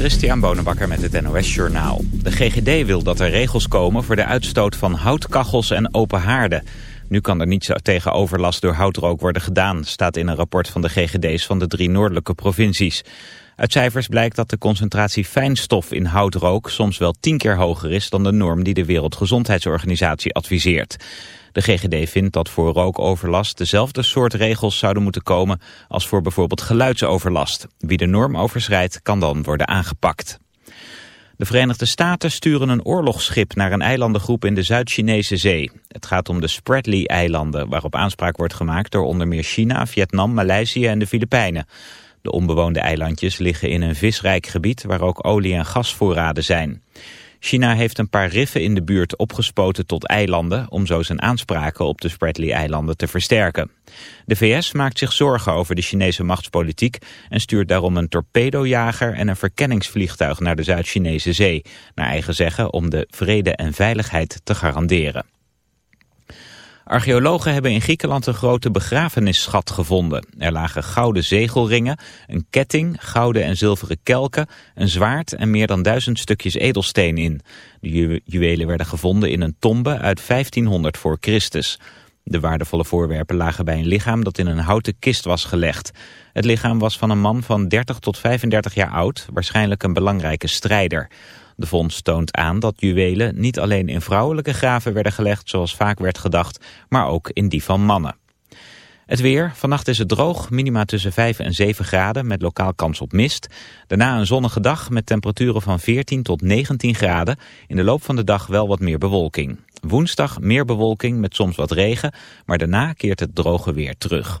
Christian Bonenbakker met het NOS Journaal. De GGD wil dat er regels komen voor de uitstoot van houtkachels en open haarden. Nu kan er niets tegen overlast door houtrook worden gedaan... staat in een rapport van de GGD's van de drie noordelijke provincies. Uit cijfers blijkt dat de concentratie fijnstof in houtrook... soms wel tien keer hoger is dan de norm die de Wereldgezondheidsorganisatie adviseert. De GGD vindt dat voor rookoverlast dezelfde soort regels zouden moeten komen als voor bijvoorbeeld geluidsoverlast. Wie de norm overschrijdt kan dan worden aangepakt. De Verenigde Staten sturen een oorlogsschip naar een eilandengroep in de Zuid-Chinese zee. Het gaat om de Spratly-eilanden, waarop aanspraak wordt gemaakt door onder meer China, Vietnam, Maleisië en de Filipijnen. De onbewoonde eilandjes liggen in een visrijk gebied waar ook olie- en gasvoorraden zijn. China heeft een paar riffen in de buurt opgespoten tot eilanden... om zo zijn aanspraken op de Spratly-eilanden te versterken. De VS maakt zich zorgen over de Chinese machtspolitiek... en stuurt daarom een torpedojager en een verkenningsvliegtuig naar de Zuid-Chinese zee... naar eigen zeggen om de vrede en veiligheid te garanderen. Archeologen hebben in Griekenland een grote begrafenisschat gevonden. Er lagen gouden zegelringen, een ketting, gouden en zilveren kelken, een zwaard en meer dan duizend stukjes edelsteen in. De ju juwelen werden gevonden in een tombe uit 1500 voor Christus. De waardevolle voorwerpen lagen bij een lichaam dat in een houten kist was gelegd. Het lichaam was van een man van 30 tot 35 jaar oud, waarschijnlijk een belangrijke strijder. De vondst toont aan dat juwelen niet alleen in vrouwelijke graven werden gelegd zoals vaak werd gedacht, maar ook in die van mannen. Het weer. Vannacht is het droog, minima tussen 5 en 7 graden met lokaal kans op mist. Daarna een zonnige dag met temperaturen van 14 tot 19 graden. In de loop van de dag wel wat meer bewolking. Woensdag meer bewolking met soms wat regen, maar daarna keert het droge weer terug.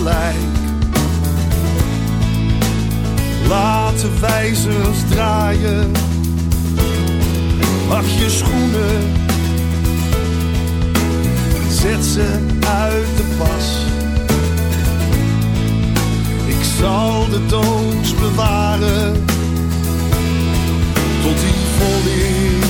gelijk. Laat de wijzers draaien. Wacht je schoenen. Zet ze uit de pas. Ik zal de doos bewaren. Tot die volle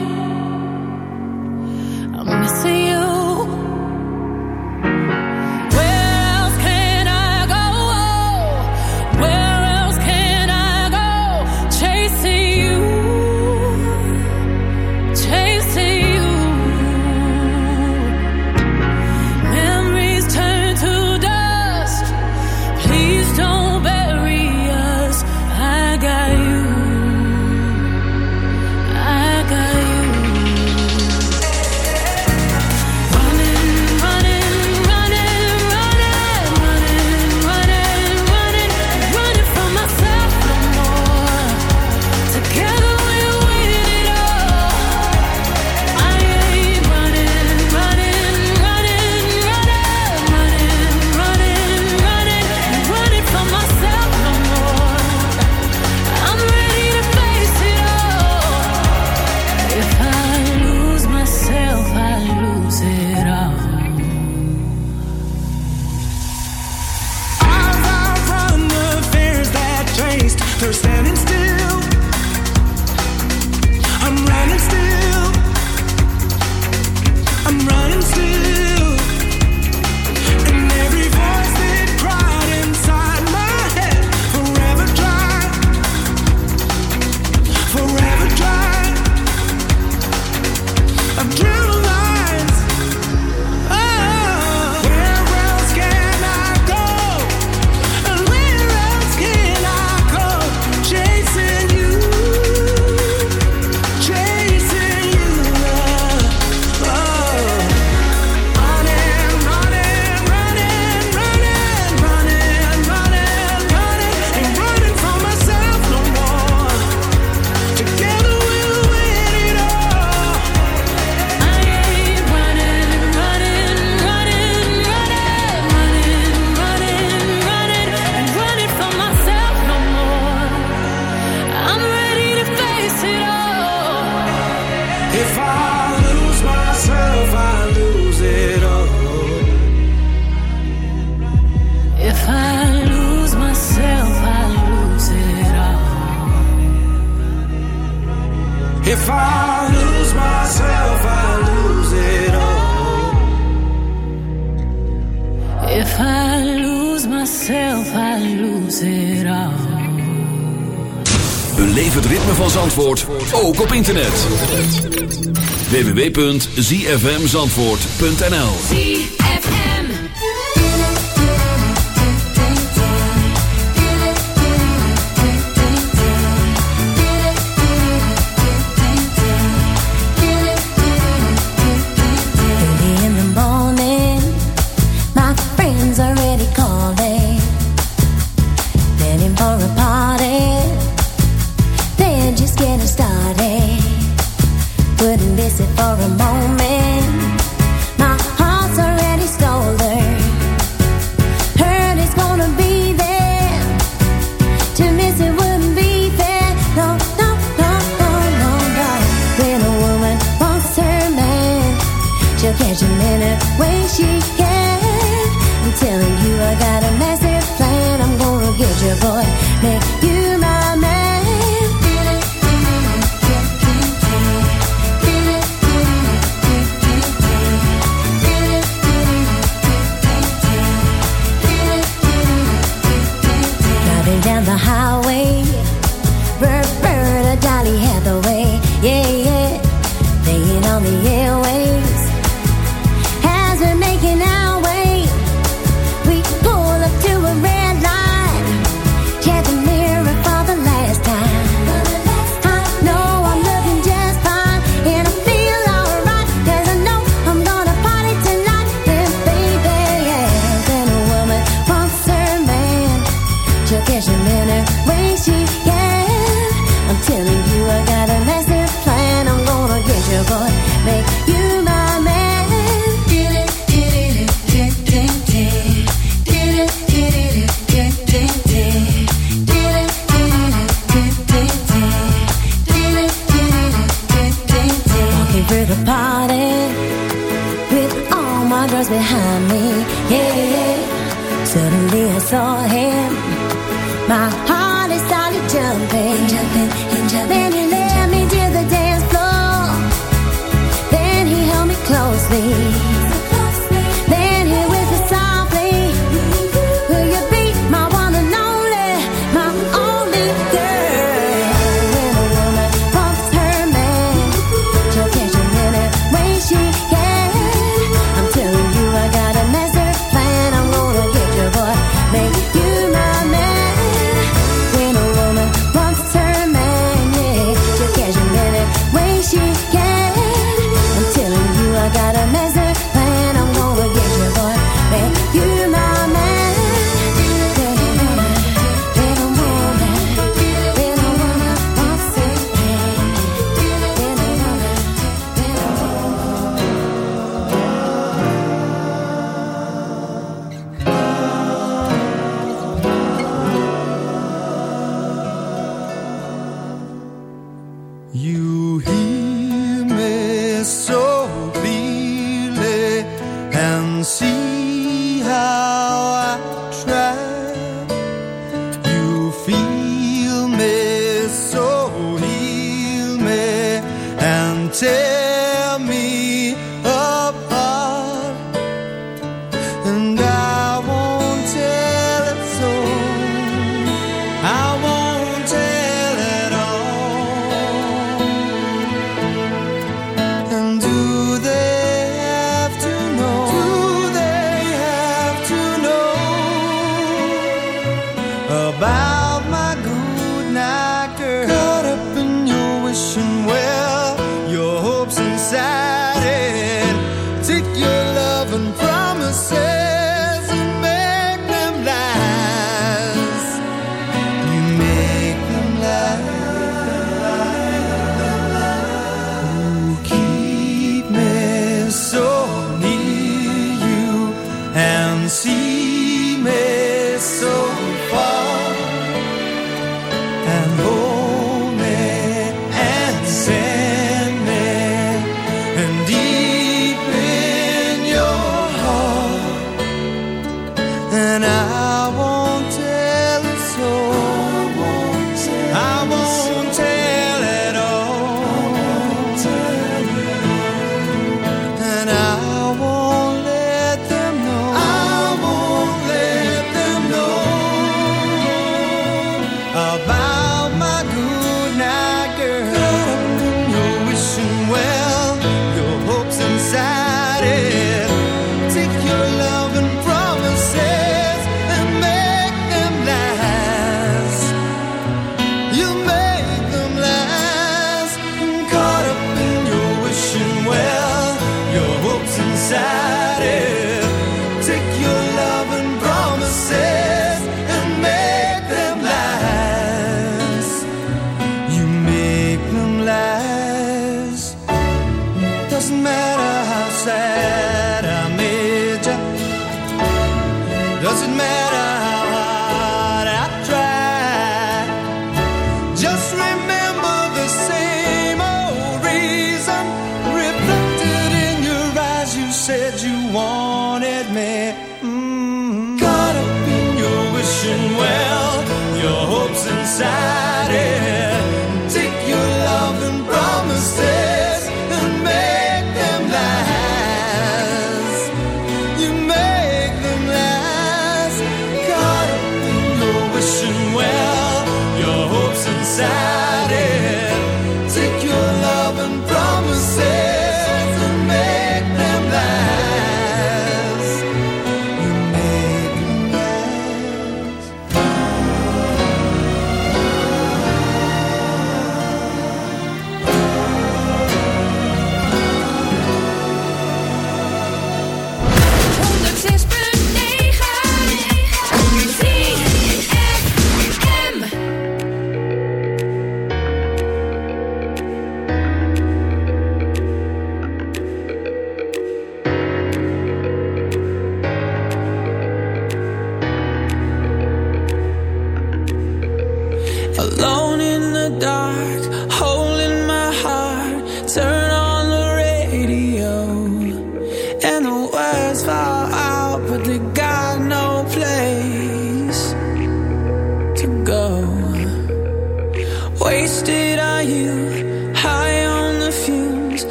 www.zfmzandvoort.nl 微信。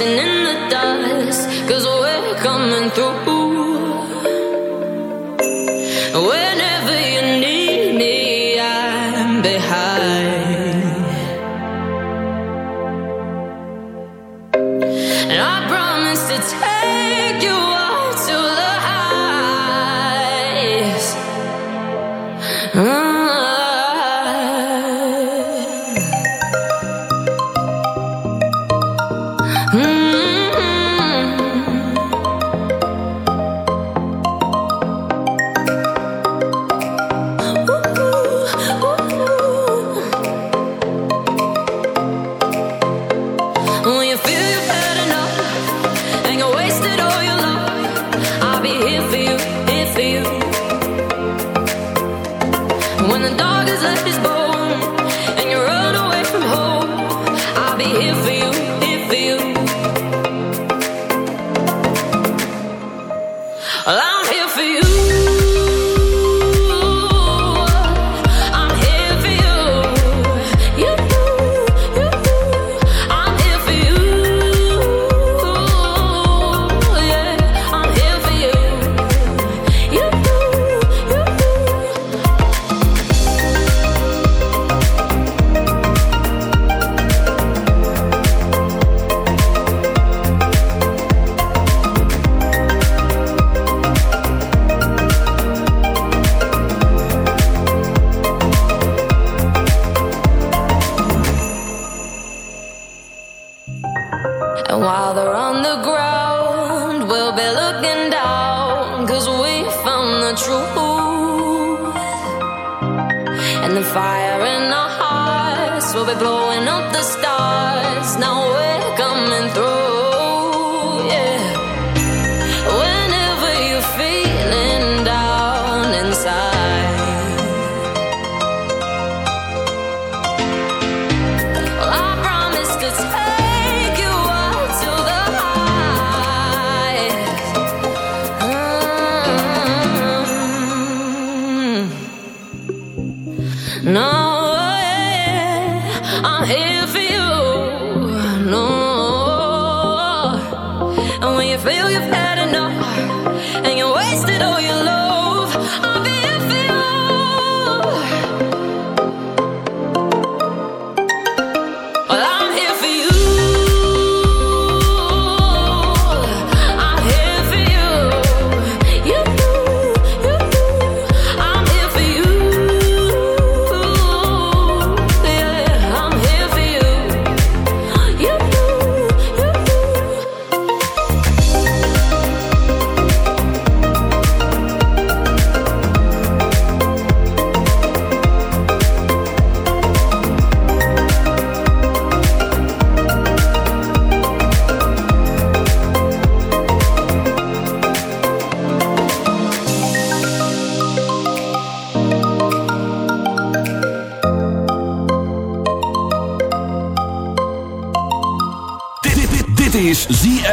listening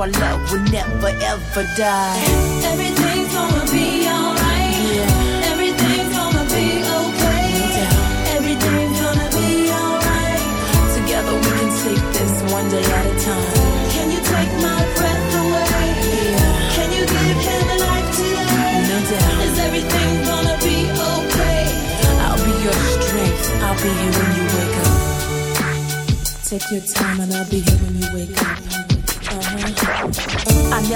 Our love will never ever die. Everything's gonna be alright. Everything's gonna be okay. Everything's gonna be alright. Together we can take this one day at a time. Can you take my breath away? Can you give him a life today? No doubt. Is everything gonna be okay? I'll be your strength. I'll be here when you wake up. Take your time